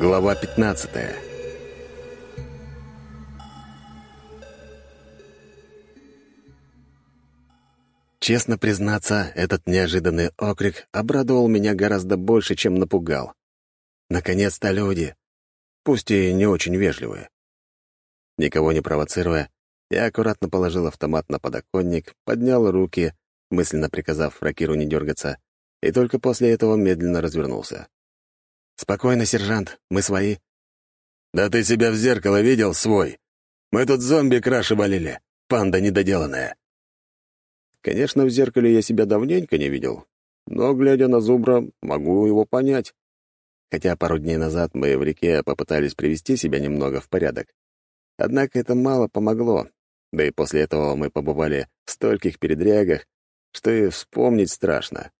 Глава 15 Честно признаться, этот неожиданный окрик обрадовал меня гораздо больше, чем напугал. Наконец-то люди, пусть и не очень вежливые. Никого не провоцируя, я аккуратно положил автомат на подоконник, поднял руки, мысленно приказав Фракиру не дергаться, и только после этого медленно развернулся. «Спокойно, сержант, мы свои». «Да ты себя в зеркало видел, свой? Мы тут зомби краши валили, панда недоделанная». Конечно, в зеркале я себя давненько не видел, но, глядя на зубра, могу его понять. Хотя пару дней назад мы в реке попытались привести себя немного в порядок. Однако это мало помогло, да и после этого мы побывали в стольких передрягах, что и вспомнить страшно.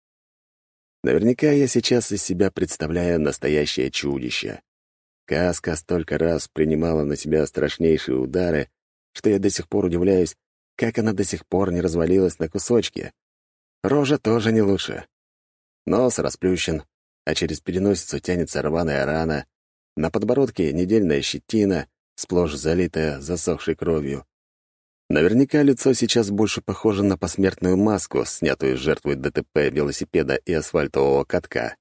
Наверняка я сейчас из себя представляю настоящее чудище. Каска столько раз принимала на себя страшнейшие удары, что я до сих пор удивляюсь, как она до сих пор не развалилась на кусочки. Рожа тоже не лучше. Нос расплющен, а через переносицу тянется рваная рана, на подбородке недельная щетина, сплошь залитая засохшей кровью. Наверняка лицо сейчас больше похоже на посмертную маску, снятую с жертвой ДТП велосипеда и асфальтового катка.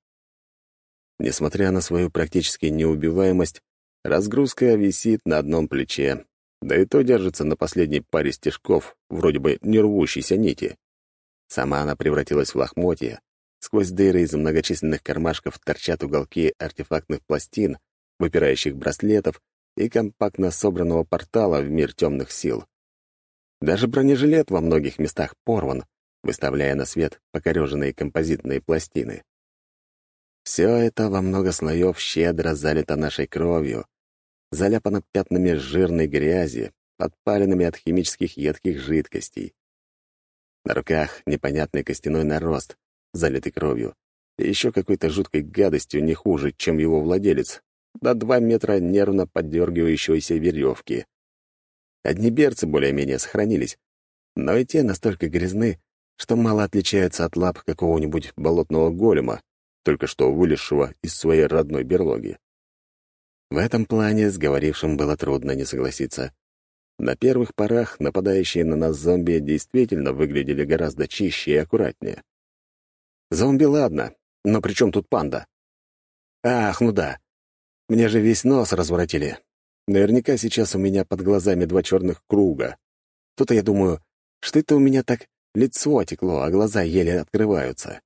Несмотря на свою практически неубиваемость, разгрузка висит на одном плече, да и то держится на последней паре стежков, вроде бы не рвущейся нити. Сама она превратилась в лохмотья. Сквозь дыры из многочисленных кармашков торчат уголки артефактных пластин, выпирающих браслетов и компактно собранного портала в мир темных сил. Даже бронежилет во многих местах порван, выставляя на свет покореженные композитные пластины. Все это во много слоев щедро залито нашей кровью, заляпано пятнами жирной грязи, подпаленными от химических едких жидкостей. На руках непонятный костяной нарост, залитый кровью, и еще какой-то жуткой гадостью не хуже, чем его владелец, до два метра нервно поддергивающейся веревки. Одни берцы более-менее сохранились, но и те настолько грязны, что мало отличаются от лап какого-нибудь болотного голема, только что вылезшего из своей родной берлоги. В этом плане с говорившим было трудно не согласиться. На первых порах нападающие на нас зомби действительно выглядели гораздо чище и аккуратнее. Зомби ладно, но при чем тут панда? Ах, ну да. Мне же весь нос разворотили. Наверняка сейчас у меня под глазами два черных круга. Тут я думаю, что это у меня так лицо отекло, а глаза еле открываются.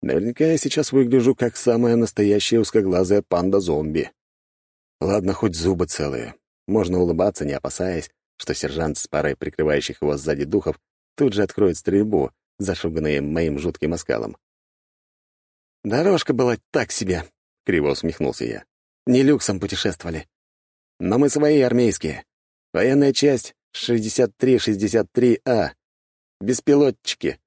Наверняка я сейчас выгляжу как самая настоящая узкоглазая панда-зомби. Ладно, хоть зубы целые. Можно улыбаться, не опасаясь, что сержант с парой прикрывающих его сзади духов тут же откроет стрельбу, зашуганные моим жутким оскалом. «Дорожка была так себе», — криво усмехнулся я. «Не люксом путешествовали. Но мы свои армейские. Военная часть 63-63А. Беспилотчики.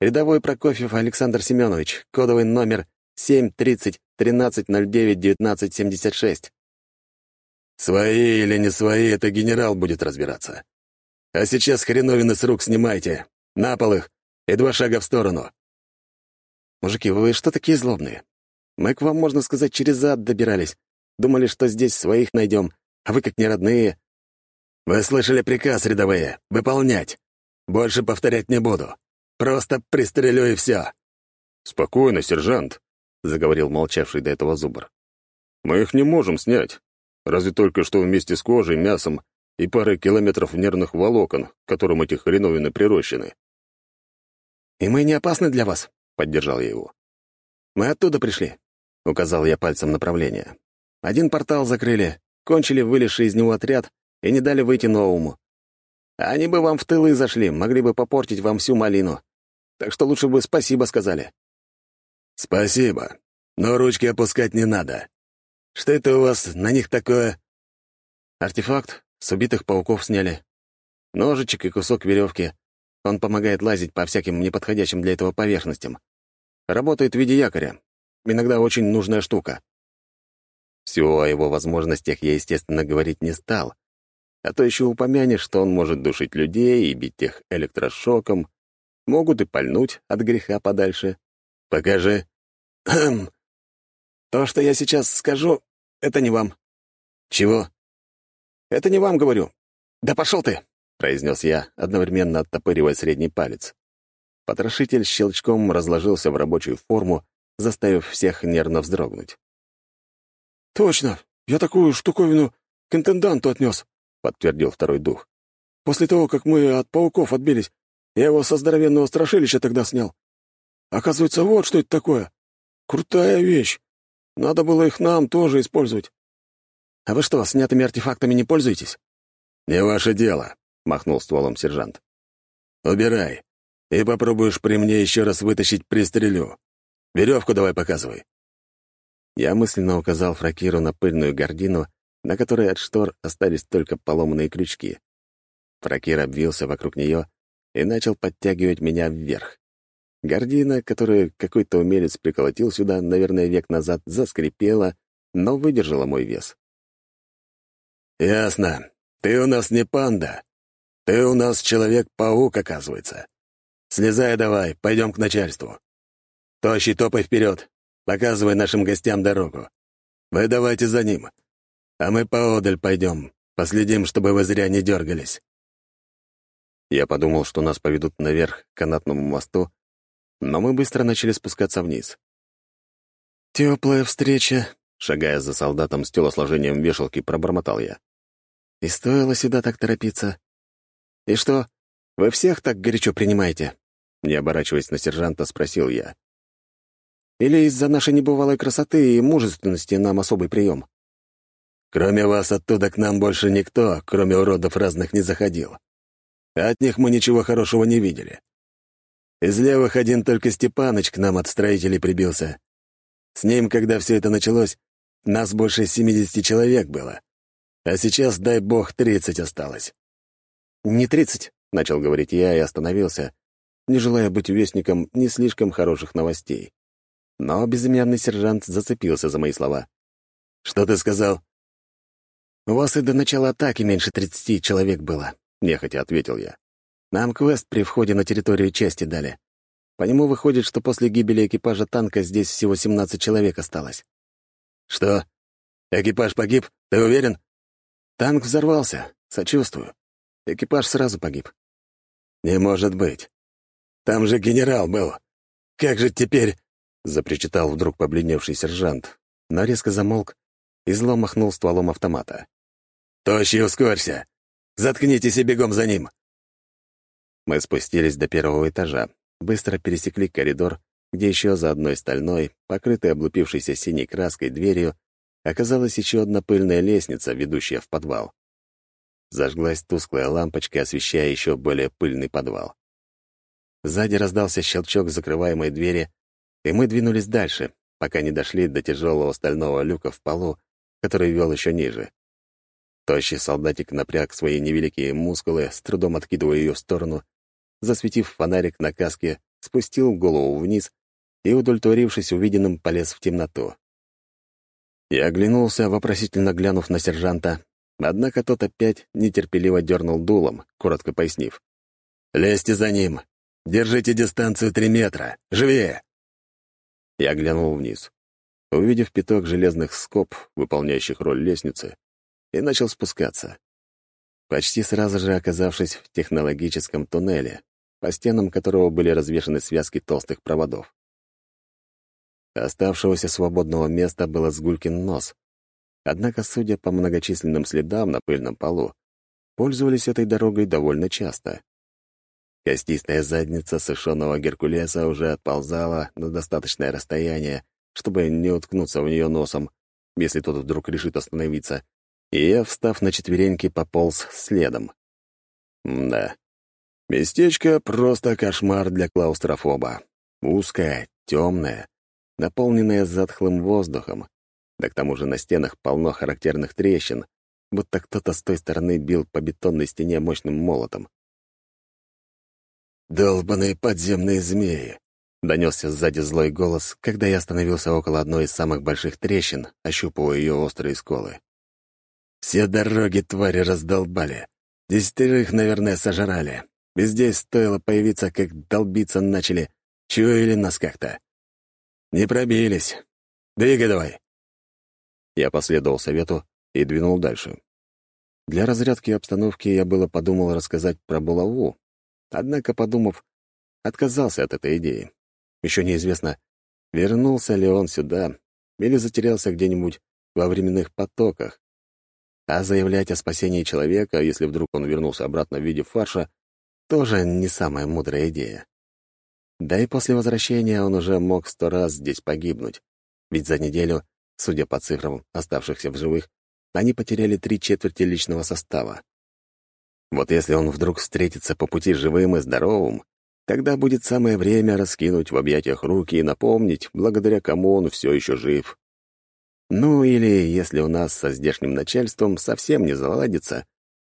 Рядовой Прокофьев Александр Семенович, кодовый номер 730 1309 1976. Свои или не свои, это генерал будет разбираться. А сейчас хреновины с рук снимайте. На пол их и два шага в сторону. Мужики, вы что такие злобные? Мы к вам, можно сказать, через зад добирались. Думали, что здесь своих найдем, а вы как не родные. Вы слышали приказ, рядовые, выполнять. Больше повторять не буду. Просто пристрелю и все. Спокойно, сержант, — заговорил молчавший до этого зубр. Мы их не можем снять. Разве только что вместе с кожей, мясом и парой километров нервных волокон, к которым эти хреновины прирощены. «И мы не опасны для вас?» — поддержал я его. «Мы оттуда пришли», — указал я пальцем направление. «Один портал закрыли, кончили вылезший из него отряд и не дали выйти новому. Они бы вам в тылы зашли, могли бы попортить вам всю малину. Так что лучше бы спасибо сказали». «Спасибо, но ручки опускать не надо. Что это у вас на них такое?» «Артефакт. С убитых пауков сняли. Ножичек и кусок веревки. Он помогает лазить по всяким неподходящим для этого поверхностям. Работает в виде якоря. Иногда очень нужная штука». Всего о его возможностях я, естественно, говорить не стал. А то еще упомянешь, что он может душить людей и бить их электрошоком. Могут и пальнуть от греха подальше. «Покажи». «Хм. То, что я сейчас скажу, это не вам». «Чего?» «Это не вам, говорю. Да пошел ты!» — произнес я, одновременно оттопыривая средний палец. Потрошитель щелчком разложился в рабочую форму, заставив всех нервно вздрогнуть. «Точно! Я такую штуковину к интенданту отнес», — подтвердил второй дух. «После того, как мы от пауков отбились, я его со здоровенного страшилища тогда снял. Оказывается, вот что это такое. Крутая вещь. Надо было их нам тоже использовать. А вы что, снятыми артефактами не пользуетесь? «Не ваше дело», — махнул стволом сержант. «Убирай, и попробуешь при мне еще раз вытащить пристрелю. Веревку давай показывай». Я мысленно указал Фракиру на пыльную гордину, на которой от штор остались только поломанные крючки. Фракир обвился вокруг нее и начал подтягивать меня вверх. Гордина, которую какой-то умелец приколотил сюда, наверное, век назад, заскрипела, но выдержала мой вес. «Ясно. Ты у нас не панда. Ты у нас человек-паук, оказывается. Слезай давай, пойдем к начальству. Тощий топай вперед, показывай нашим гостям дорогу. Вы давайте за ним. А мы поодаль пойдем, последим, чтобы вы зря не дергались». Я подумал, что нас поведут наверх к канатному мосту, но мы быстро начали спускаться вниз. «Теплая встреча», — шагая за солдатом с телосложением вешалки, пробормотал я. «И стоило сюда так торопиться. И что, вы всех так горячо принимаете?» Не оборачиваясь на сержанта, спросил я. «Или из-за нашей небывалой красоты и мужественности нам особый прием?» «Кроме вас оттуда к нам больше никто, кроме уродов разных, не заходил. От них мы ничего хорошего не видели. Из левых один только Степаныч к нам от строителей прибился. С ним, когда все это началось, нас больше 70 человек было. А сейчас, дай бог, 30 осталось. «Не 30», — начал говорить я и остановился, не желая быть вестником не слишком хороших новостей. Но безымянный сержант зацепился за мои слова. «Что ты сказал?» «У вас и до начала атаки меньше 30 человек было», — нехотя ответил я. Нам квест при входе на территорию части дали. По нему выходит, что после гибели экипажа танка здесь всего 17 человек осталось. Что? Экипаж погиб? Ты уверен? Танк взорвался. Сочувствую. Экипаж сразу погиб. Не может быть. Там же генерал был. Как же теперь... Запричитал вдруг побледневший сержант, но резко замолк и зло махнул стволом автомата. «Тощий, ускорься! Заткнитесь и бегом за ним!» Мы спустились до первого этажа, быстро пересекли коридор, где еще за одной стальной, покрытой облупившейся синей краской дверью, оказалась еще одна пыльная лестница, ведущая в подвал. Зажглась тусклая лампочка, освещая еще более пыльный подвал. Сзади раздался щелчок закрываемой двери, и мы двинулись дальше, пока не дошли до тяжелого стального люка в полу, который вел еще ниже. Тощий солдатик напряг свои невеликие мускулы, с трудом откидывая ее в сторону, засветив фонарик на каске, спустил голову вниз и, удовлетворившись увиденным, полез в темноту. Я оглянулся, вопросительно глянув на сержанта, однако тот опять нетерпеливо дернул дулом, коротко пояснив. «Лезьте за ним! Держите дистанцию три метра! Живее!» Я глянул вниз. Увидев пяток железных скоб, выполняющих роль лестницы, и начал спускаться. Почти сразу же оказавшись в технологическом туннеле, по стенам которого были развешаны связки толстых проводов. Оставшегося свободного места было сгулькин нос. Однако, судя по многочисленным следам на пыльном полу, пользовались этой дорогой довольно часто. Костистая задница сушеного Геркулеса уже отползала на достаточное расстояние, чтобы не уткнуться в нее носом, если тот вдруг решит остановиться, и я, встав на четвереньки, пополз следом. Да, Местечко — просто кошмар для клаустрофоба. Узкое, темное, наполненное затхлым воздухом. Да к тому же на стенах полно характерных трещин, будто кто-то с той стороны бил по бетонной стене мощным молотом. «Долбаные подземные змеи!» — донесся сзади злой голос, когда я остановился около одной из самых больших трещин, ощупывая ее острые сколы. «Все дороги твари раздолбали. Десятерых, наверное, сожрали. И здесь стоило появиться, как долбиться начали. Чуяли нас как-то. Не пробились. Двигай давай. Я последовал совету и двинул дальше. Для разрядки обстановки я было подумал рассказать про булаву, однако, подумав, отказался от этой идеи. Еще неизвестно, вернулся ли он сюда или затерялся где-нибудь во временных потоках. А заявлять о спасении человека, если вдруг он вернулся обратно в виде фарша, тоже не самая мудрая идея. Да и после возвращения он уже мог сто раз здесь погибнуть, ведь за неделю, судя по цифрам оставшихся в живых, они потеряли три четверти личного состава. Вот если он вдруг встретится по пути живым и здоровым, тогда будет самое время раскинуть в объятиях руки и напомнить, благодаря кому он все еще жив. Ну или если у нас со здешним начальством совсем не заладится,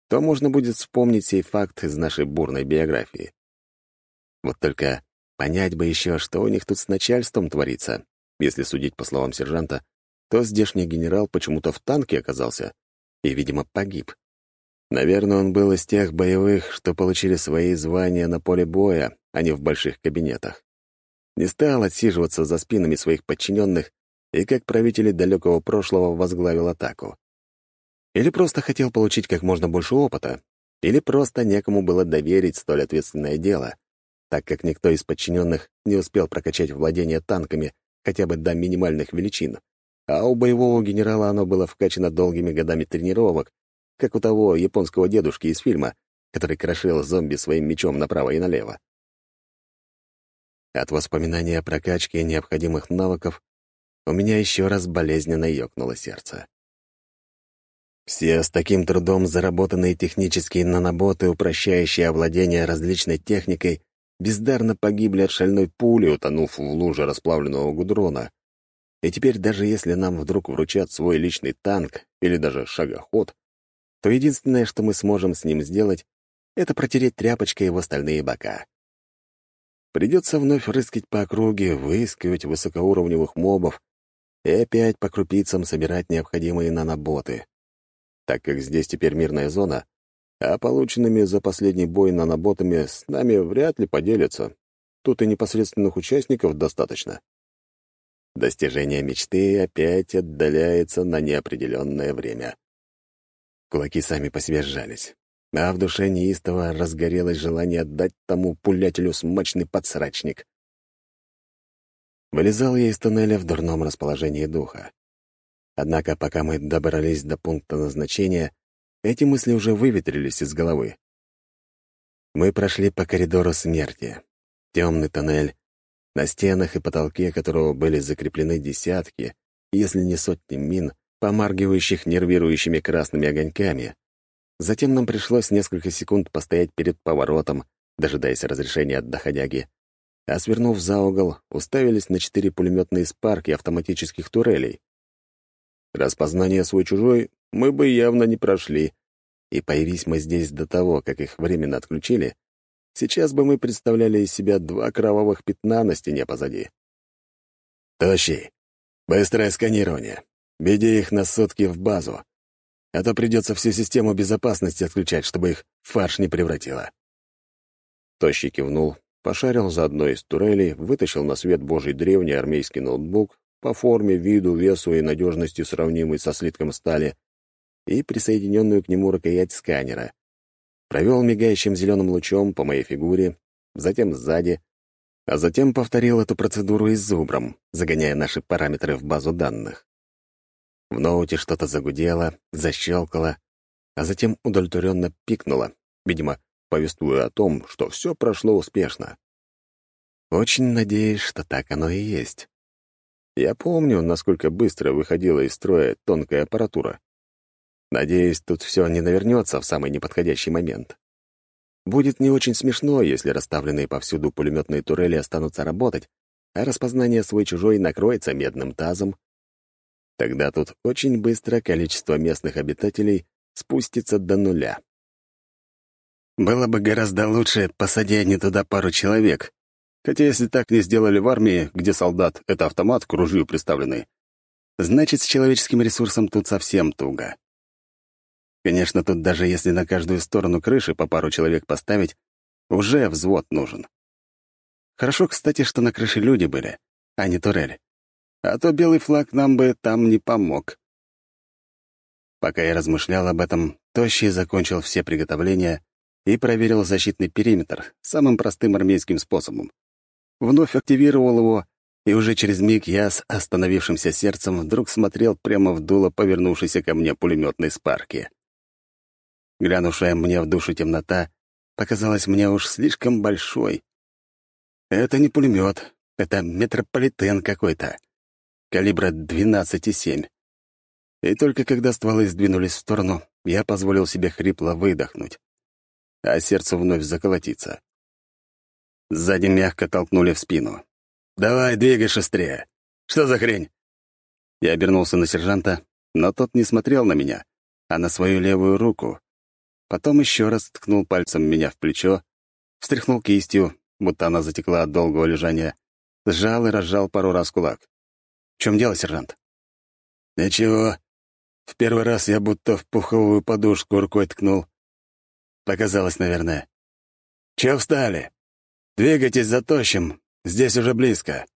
то можно будет вспомнить сей факт из нашей бурной биографии. Вот только понять бы еще, что у них тут с начальством творится. Если судить по словам сержанта, то здешний генерал почему-то в танке оказался и, видимо, погиб. Наверное, он был из тех боевых, что получили свои звания на поле боя, а не в больших кабинетах. Не стал отсиживаться за спинами своих подчиненных и, как правители далекого прошлого, возглавил атаку. Или просто хотел получить как можно больше опыта, или просто некому было доверить столь ответственное дело, так как никто из подчиненных не успел прокачать владение танками хотя бы до минимальных величин, а у боевого генерала оно было вкачано долгими годами тренировок, как у того японского дедушки из фильма, который крошил зомби своим мечом направо и налево. От воспоминания о прокачке необходимых навыков у меня еще раз болезненно ёкнуло сердце. Все с таким трудом заработанные технические наноботы, упрощающие овладение различной техникой, бездарно погибли от шальной пули, утонув в луже расплавленного гудрона. И теперь даже если нам вдруг вручат свой личный танк или даже шагоход, то единственное, что мы сможем с ним сделать, это протереть тряпочкой его стальные бока. Придется вновь рыскать по округе, выискивать высокоуровневых мобов и опять по крупицам собирать необходимые наноботы так как здесь теперь мирная зона, а полученными за последний бой наноботами с нами вряд ли поделятся. Тут и непосредственных участников достаточно. Достижение мечты опять отдаляется на неопределенное время. Кулаки сами по себе сжались, а в душе неистово разгорелось желание отдать тому пулятелю смачный подсрачник. Вылезал я из туннеля в дурном расположении духа. Однако, пока мы добрались до пункта назначения, эти мысли уже выветрились из головы. Мы прошли по коридору смерти. Темный тоннель, на стенах и потолке которого были закреплены десятки, если не сотни мин, помаргивающих нервирующими красными огоньками. Затем нам пришлось несколько секунд постоять перед поворотом, дожидаясь разрешения от доходяги, а свернув за угол, уставились на четыре пулеметные спарки автоматических турелей. Распознание свой-чужой мы бы явно не прошли, и появись мы здесь до того, как их временно отключили, сейчас бы мы представляли из себя два кровавых пятна на стене позади. «Тощий, быстрое сканирование. Веди их на сутки в базу, а то придется всю систему безопасности отключать, чтобы их фарш не превратило». Тощий кивнул, пошарил за одной из турелей, вытащил на свет божий древний армейский ноутбук, по форме, виду, весу и надежности сравнимый со слитком стали, и присоединенную к нему рукоять сканера. Провел мигающим зеленым лучом по моей фигуре, затем сзади, а затем повторил эту процедуру и зубром, загоняя наши параметры в базу данных. В ноуте что-то загудело, защелкало, а затем удовлетворенно пикнуло, видимо, повествуя о том, что все прошло успешно. Очень надеюсь, что так оно и есть. Я помню, насколько быстро выходила из строя тонкая аппаратура. Надеюсь, тут все не навернется в самый неподходящий момент. Будет не очень смешно, если расставленные повсюду пулеметные турели останутся работать, а распознание свой-чужой накроется медным тазом. Тогда тут очень быстро количество местных обитателей спустится до нуля. Было бы гораздо лучше, посади они туда пару человек, Хотя если так не сделали в армии, где солдат — это автомат к ружью приставленный, значит, с человеческим ресурсом тут совсем туго. Конечно, тут даже если на каждую сторону крыши по пару человек поставить, уже взвод нужен. Хорошо, кстати, что на крыше люди были, а не турели. А то белый флаг нам бы там не помог. Пока я размышлял об этом, Тощий закончил все приготовления и проверил защитный периметр самым простым армейским способом. Вновь активировал его, и уже через миг я с остановившимся сердцем вдруг смотрел прямо в дуло повернувшейся ко мне пулеметной спарки. Глянувшая мне в душу темнота показалась мне уж слишком большой. Это не пулемет, это метрополитен какой-то. Калибра 12,7. И только когда стволы сдвинулись в сторону, я позволил себе хрипло выдохнуть, а сердце вновь заколотиться. Сзади мягко толкнули в спину. «Давай, двигай шустрее! Что за хрень?» Я обернулся на сержанта, но тот не смотрел на меня, а на свою левую руку. Потом еще раз ткнул пальцем меня в плечо, встряхнул кистью, будто она затекла от долгого лежания, сжал и разжал пару раз кулак. «В чем дело, сержант?» «Ничего. В первый раз я будто в пуховую подушку рукой ткнул. Показалось, наверное. Чего встали? Двигайтесь за тощим. Здесь уже близко».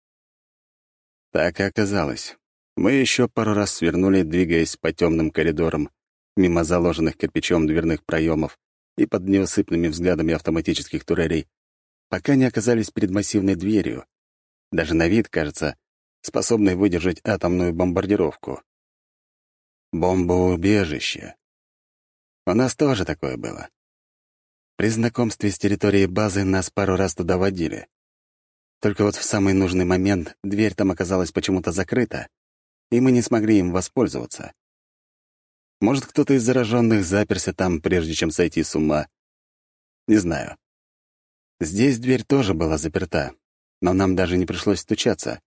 Так и оказалось. Мы еще пару раз свернули, двигаясь по темным коридорам, мимо заложенных кирпичом дверных проемов и под неусыпными взглядами автоматических турелей, пока не оказались перед массивной дверью. Даже на вид, кажется, способной выдержать атомную бомбардировку. Бомбоубежище. У нас тоже такое было. При знакомстве с территорией базы нас пару раз туда водили. Только вот в самый нужный момент дверь там оказалась почему-то закрыта, и мы не смогли им воспользоваться. Может, кто-то из зараженных заперся там, прежде чем сойти с ума. Не знаю. Здесь дверь тоже была заперта, но нам даже не пришлось стучаться.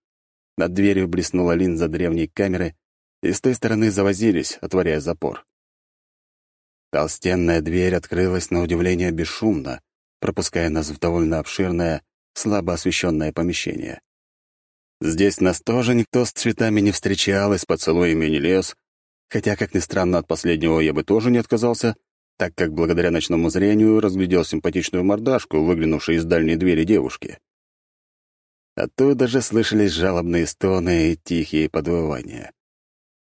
Над дверью блеснула линза древней камеры, и с той стороны завозились, отворяя запор. Толстенная дверь открылась на удивление бесшумно, пропуская нас в довольно обширное, слабо освещенное помещение. Здесь нас тоже никто с цветами не встречал и с поцелуями не лез, хотя, как ни странно, от последнего я бы тоже не отказался, так как благодаря ночному зрению разглядел симпатичную мордашку, выглянувшую из дальней двери девушки. Оттуда же слышались жалобные стоны и тихие подвывания.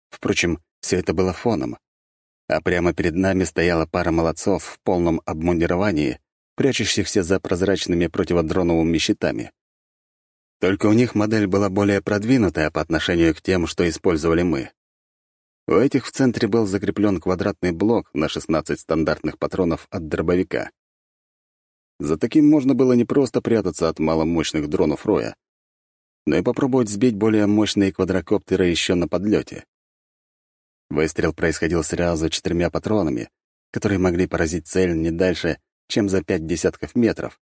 Впрочем, все это было фоном. А прямо перед нами стояла пара молодцов в полном обмундировании, прячущихся за прозрачными противодроновыми щитами. Только у них модель была более продвинутая по отношению к тем, что использовали мы. У этих в центре был закреплен квадратный блок на 16 стандартных патронов от дробовика. За таким можно было не просто прятаться от маломощных дронов Роя, но и попробовать сбить более мощные квадрокоптеры еще на подлете. Выстрел происходил сразу четырьмя патронами, которые могли поразить цель не дальше, чем за пять десятков метров.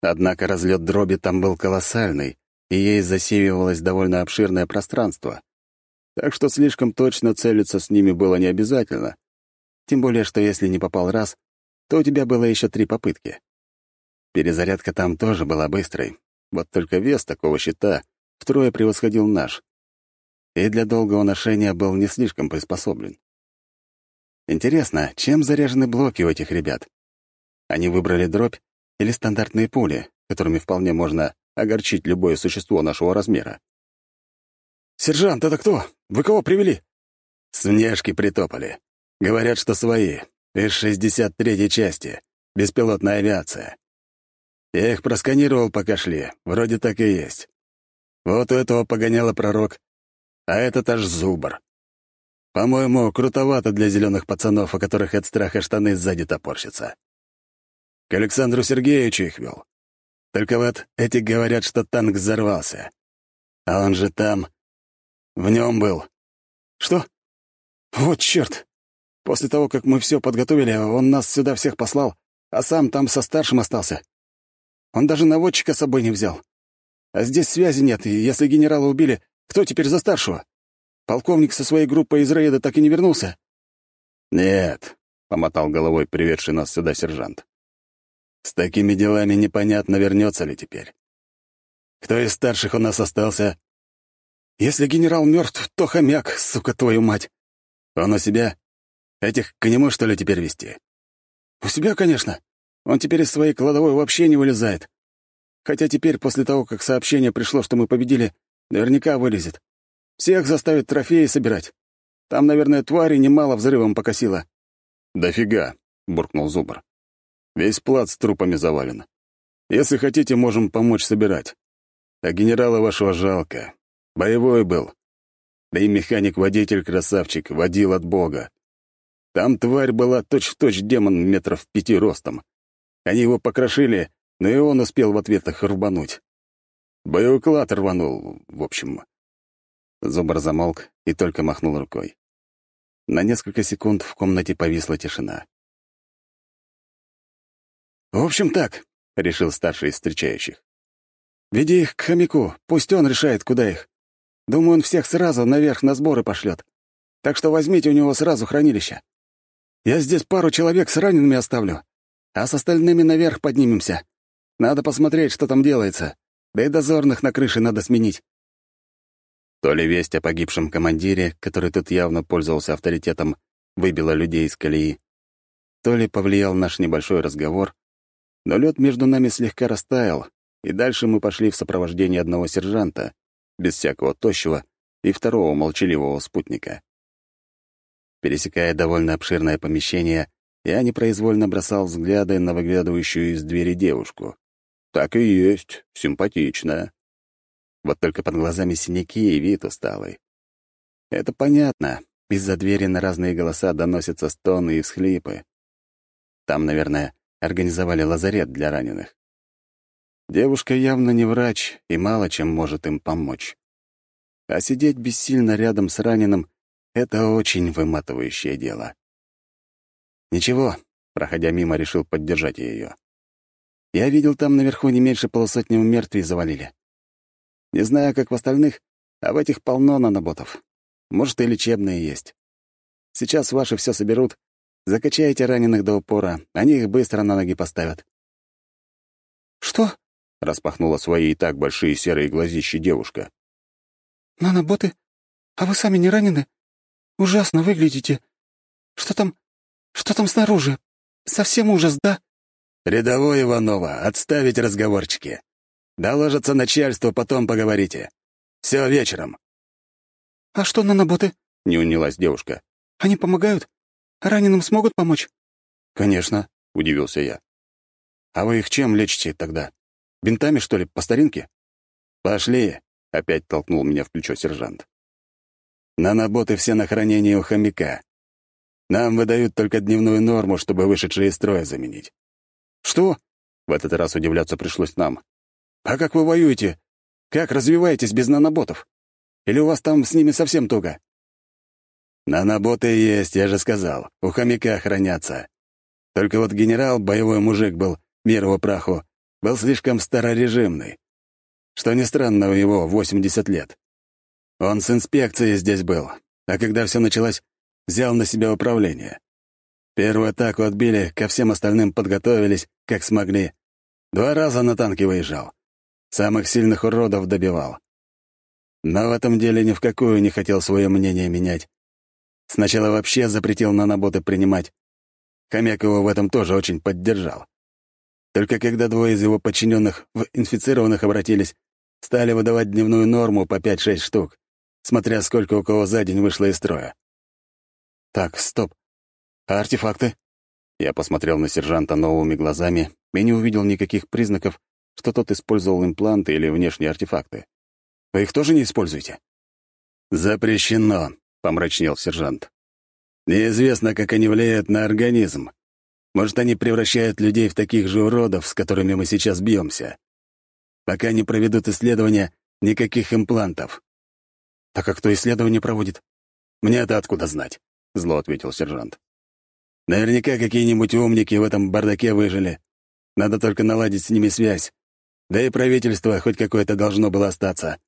Однако разлет дроби там был колоссальный, и ей засеивалось довольно обширное пространство. Так что слишком точно целиться с ними было не обязательно. Тем более, что если не попал раз, то у тебя было еще три попытки. Перезарядка там тоже была быстрой, вот только вес такого щита втрое превосходил наш, и для долгого ношения был не слишком приспособлен. Интересно, чем заряжены блоки у этих ребят? Они выбрали дробь или стандартные пули, которыми вполне можно огорчить любое существо нашего размера. «Сержант, это кто? Вы кого привели?» «С внешки притопали. Говорят, что свои. Из 63-й части. Беспилотная авиация. Я их просканировал, пока шли. Вроде так и есть. Вот у этого погоняла пророк а этот аж зубр. По-моему, крутовато для зеленых пацанов, у которых от страха штаны сзади топорщатся. К Александру Сергеевичу их вел. Только вот эти говорят, что танк взорвался. А он же там... В нем был. Что? Вот черт! После того, как мы все подготовили, он нас сюда всех послал, а сам там со старшим остался. Он даже наводчика с собой не взял. А здесь связи нет, и если генерала убили, кто теперь за старшего? Полковник со своей группой из рейда так и не вернулся?» «Нет», — помотал головой приведший нас сюда сержант. «С такими делами непонятно, вернется ли теперь. Кто из старших у нас остался?» «Если генерал мертв, то хомяк, сука твою мать!» «Он у себя? Этих к нему, что ли, теперь вести?» «У себя, конечно. Он теперь из своей кладовой вообще не вылезает. Хотя теперь, после того, как сообщение пришло, что мы победили, Наверняка вылезет. Всех заставит трофеи собирать. Там, наверное, твари немало взрывом покосило». «Дофига», — буркнул Зубр. «Весь плац трупами завален. Если хотите, можем помочь собирать. А генерала вашего жалко. Боевой был. Да и механик-водитель красавчик, водил от бога. Там тварь была точь-в-точь -точь демон метров пяти ростом. Они его покрошили, но и он успел в ответ их рубануть. Боевой клад рванул, в общем. Зубр замолк и только махнул рукой. На несколько секунд в комнате повисла тишина. «В общем так», — решил старший из встречающих. «Веди их к хомяку, пусть он решает, куда их. Думаю, он всех сразу наверх на сборы пошлет. Так что возьмите у него сразу хранилище. Я здесь пару человек с ранеными оставлю, а с остальными наверх поднимемся. Надо посмотреть, что там делается. Да и дозорных на крыше надо сменить». То ли весть о погибшем командире, который тут явно пользовался авторитетом, выбила людей из колеи, то ли повлиял наш небольшой разговор, но лед между нами слегка растаял, и дальше мы пошли в сопровождении одного сержанта, без всякого тощего, и второго молчаливого спутника. Пересекая довольно обширное помещение, я непроизвольно бросал взгляды на выглядывающую из двери девушку. Так и есть, симпатичная. Вот только под глазами синяки и вид усталый. Это понятно. Из-за двери на разные голоса доносятся стоны и всхлипы. Там, наверное, организовали лазарет для раненых. Девушка явно не врач и мало чем может им помочь. А сидеть бессильно рядом с раненым — это очень выматывающее дело. Ничего, проходя мимо, решил поддержать ее. Я видел, там наверху не меньше полусотни мертвей завалили. Не знаю, как в остальных, а в этих полно наноботов. Может, и лечебные есть. Сейчас ваши все соберут, закачайте раненых до упора, они их быстро на ноги поставят. «Что?» — распахнула свои и так большие серые глазищи девушка. «Наноботы? А вы сами не ранены? Ужасно выглядите. Что там... что там снаружи? Совсем ужас, да?» «Рядовой Иванова, отставить разговорчики. Доложится начальству, потом поговорите. Все вечером». «А что наноботы?» — не унялась девушка. «Они помогают? Раненым смогут помочь?» «Конечно», — удивился я. «А вы их чем лечите тогда? Бинтами, что ли, по старинке?» «Пошли», — опять толкнул меня в плечо сержант. «Наноботы все на хранении у хомяка. Нам выдают только дневную норму, чтобы вышедшие из строя заменить». «Что?» — в этот раз удивляться пришлось нам. «А как вы воюете? Как развиваетесь без наноботов? Или у вас там с ними совсем туго?» «Наноботы есть, я же сказал. У хомяка хранятся. Только вот генерал, боевой мужик был, мир его праху, был слишком старорежимный. Что ни странно, у него 80 лет. Он с инспекцией здесь был, а когда все началось, взял на себя управление. Первую атаку отбили, ко всем остальным подготовились, как смогли. Два раза на танке выезжал. Самых сильных уродов добивал. Но в этом деле ни в какую не хотел свое мнение менять. Сначала вообще запретил наноботы принимать. Хомяк его в этом тоже очень поддержал. Только когда двое из его подчиненных в инфицированных обратились, стали выдавать дневную норму по 5-6 штук, смотря сколько у кого за день вышло из строя. «Так, стоп. А артефакты?» Я посмотрел на сержанта новыми глазами и не увидел никаких признаков, что тот использовал импланты или внешние артефакты. «Вы их тоже не используете?» «Запрещено», — помрачнел сержант. «Неизвестно, как они влияют на организм. Может, они превращают людей в таких же уродов, с которыми мы сейчас бьемся. Пока не проведут исследования, никаких имплантов». «Так а кто исследования проводит?» «Мне это откуда знать?» — зло ответил сержант. «Наверняка какие-нибудь умники в этом бардаке выжили. Надо только наладить с ними связь. Да и правительство хоть какое-то должно было остаться».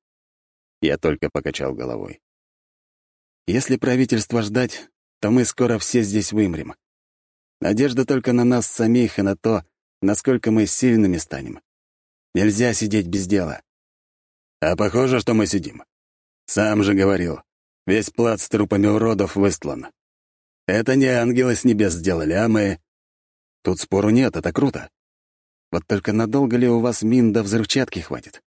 Я только покачал головой. «Если правительство ждать, то мы скоро все здесь вымрем. Надежда только на нас самих и на то, насколько мы сильными станем. Нельзя сидеть без дела». «А похоже, что мы сидим. Сам же говорил, весь плац с трупами уродов выстлан. Это не ангелы с небес сделали, а мы...» «Тут спору нет, это круто. Вот только надолго ли у вас мин до взрывчатки хватит?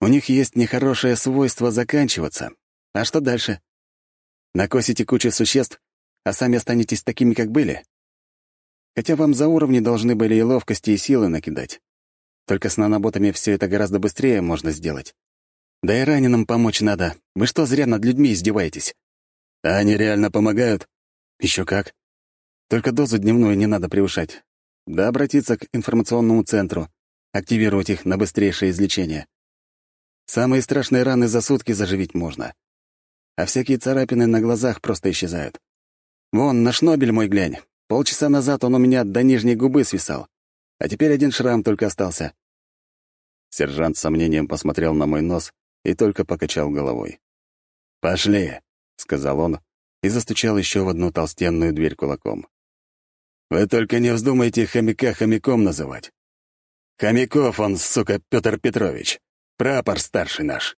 У них есть нехорошее свойство заканчиваться. А что дальше? Накосите кучу существ, а сами останетесь такими, как были. Хотя вам за уровни должны были и ловкости, и силы накидать. Только с наноботами все это гораздо быстрее можно сделать. Да и раненым помочь надо. Вы что зря над людьми издеваетесь? Они реально помогают? Еще как. Только дозу дневную не надо превышать. Да обратиться к информационному центру, активировать их на быстрейшее излечение. Самые страшные раны за сутки заживить можно. А всякие царапины на глазах просто исчезают. Вон, на шнобель мой глянь. Полчаса назад он у меня до нижней губы свисал. А теперь один шрам только остался. Сержант с сомнением посмотрел на мой нос и только покачал головой. «Пошли», — сказал он и застучал еще в одну толстенную дверь кулаком. «Вы только не вздумайте хомяка хомяком называть. Хомяков он, сука, Петр Петрович, прапор старший наш».